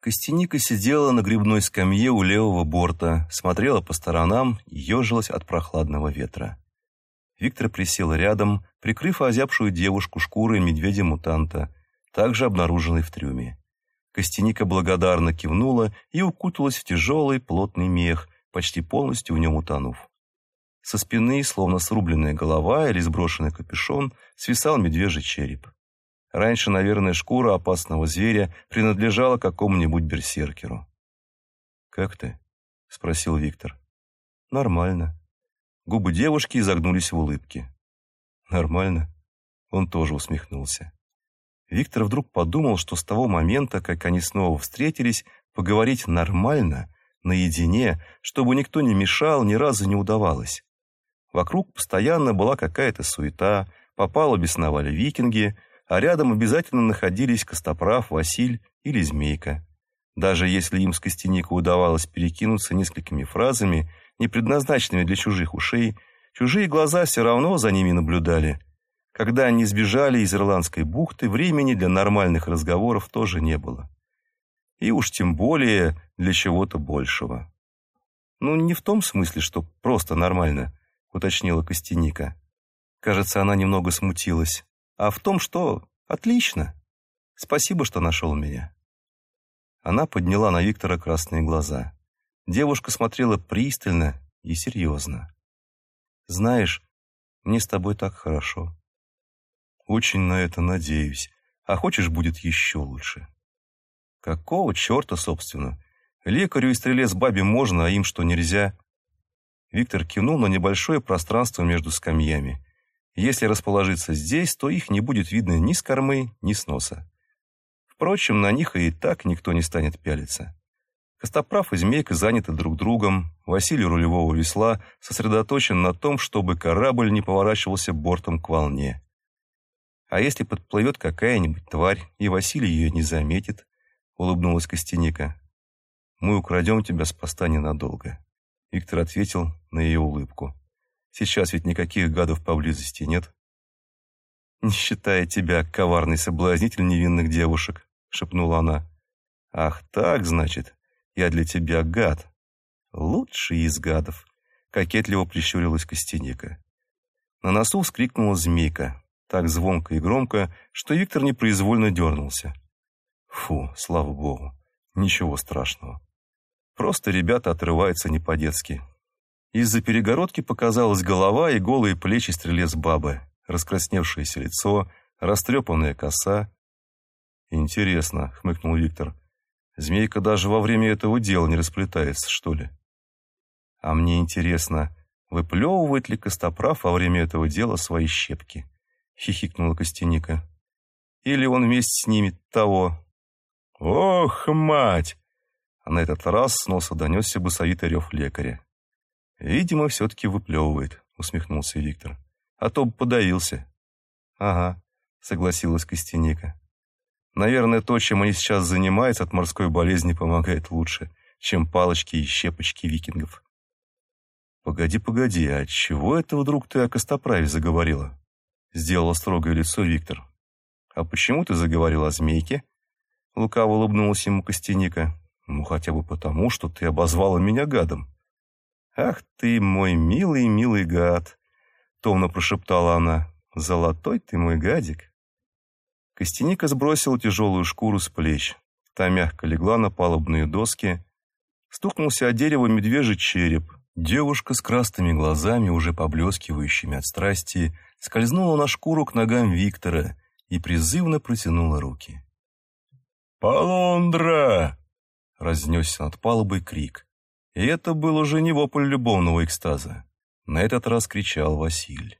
Костяника сидела на грибной скамье у левого борта, смотрела по сторонам и ежилась от прохладного ветра. Виктор присел рядом, прикрыв озябшую девушку шкурой медведя-мутанта, также обнаруженной в трюме. Костяника благодарно кивнула и укуталась в тяжелый плотный мех, почти полностью в нем утонув. Со спины, словно срубленная голова или сброшенный капюшон, свисал медвежий череп. Раньше, наверное, шкура опасного зверя принадлежала какому-нибудь берсеркеру. «Как ты?» — спросил Виктор. «Нормально». Губы девушки изогнулись в улыбке. «Нормально?» Он тоже усмехнулся. Виктор вдруг подумал, что с того момента, как они снова встретились, поговорить нормально, наедине, чтобы никто не мешал, ни разу не удавалось. Вокруг постоянно была какая-то суета, по палубе сновали викинги — а рядом обязательно находились Костоправ, Василь или Змейка. Даже если им с Костяника удавалось перекинуться несколькими фразами, не предназначенными для чужих ушей, чужие глаза все равно за ними наблюдали. Когда они сбежали из Ирландской бухты, времени для нормальных разговоров тоже не было. И уж тем более для чего-то большего. «Ну, не в том смысле, что просто нормально», — уточнила Костяника. Кажется, она немного смутилась а в том, что отлично. Спасибо, что нашел меня. Она подняла на Виктора красные глаза. Девушка смотрела пристально и серьезно. «Знаешь, мне с тобой так хорошо. Очень на это надеюсь. А хочешь, будет еще лучше». «Какого черта, собственно? Лекарю и стрелец бабе можно, а им что нельзя?» Виктор кивнул на небольшое пространство между скамьями. Если расположиться здесь, то их не будет видно ни с кормы, ни с носа. Впрочем, на них и так никто не станет пялиться. Костоправ и Змейка заняты друг другом, Василий рулевого весла сосредоточен на том, чтобы корабль не поворачивался бортом к волне. А если подплывет какая-нибудь тварь, и Василий ее не заметит, улыбнулась Костяника. Мы украдем тебя с поста ненадолго. Виктор ответил на ее улыбку. Сейчас ведь никаких гадов поблизости нет. «Не считая тебя, коварный соблазнитель невинных девушек», — шепнула она. «Ах так, значит, я для тебя гад. Лучший из гадов», — кокетливо прищурилась Костяника. На носу вскрикнула змейка, так звонко и громко, что Виктор непроизвольно дернулся. Фу, слава богу, ничего страшного. Просто ребята отрываются не по-детски, из-за перегородки показалась голова и голые плечи стрелец бабы, раскрасневшееся лицо, растрепанная коса. «Интересно», — хмыкнул Виктор, — «змейка даже во время этого дела не расплетается, что ли?» «А мне интересно, выплевывает ли Костоправ во время этого дела свои щепки?» — хихикнула Костяника. «Или он вместе с ними того?» «Ох, мать!» На этот раз с носа донесся басовитый рев лекаря. «Видимо, все-таки выплевывает», — усмехнулся Виктор. «А то бы подавился». «Ага», — согласилась Костяника. «Наверное, то, чем они сейчас занимаются, от морской болезни помогает лучше, чем палочки и щепочки викингов». «Погоди, погоди, а чего это вдруг ты о Костоправе заговорила?» Сделала строгое лицо Виктор. «А почему ты заговорила о змейке?» Лукаво улыбнулась ему Костяника. «Ну, хотя бы потому, что ты обозвала меня гадом». «Ах ты, мой милый, милый гад!» — томно прошептала она. «Золотой ты мой гадик!» Костяника сбросила тяжелую шкуру с плеч. Та мягко легла на палубные доски. Стукнулся о дерево медвежий череп. Девушка с красными глазами, уже поблескивающими от страсти, скользнула на шкуру к ногам Виктора и призывно протянула руки. «Полундра!» — разнесся над палубой крик. И это был уже не вопль любовного экстаза. На этот раз кричал Василь.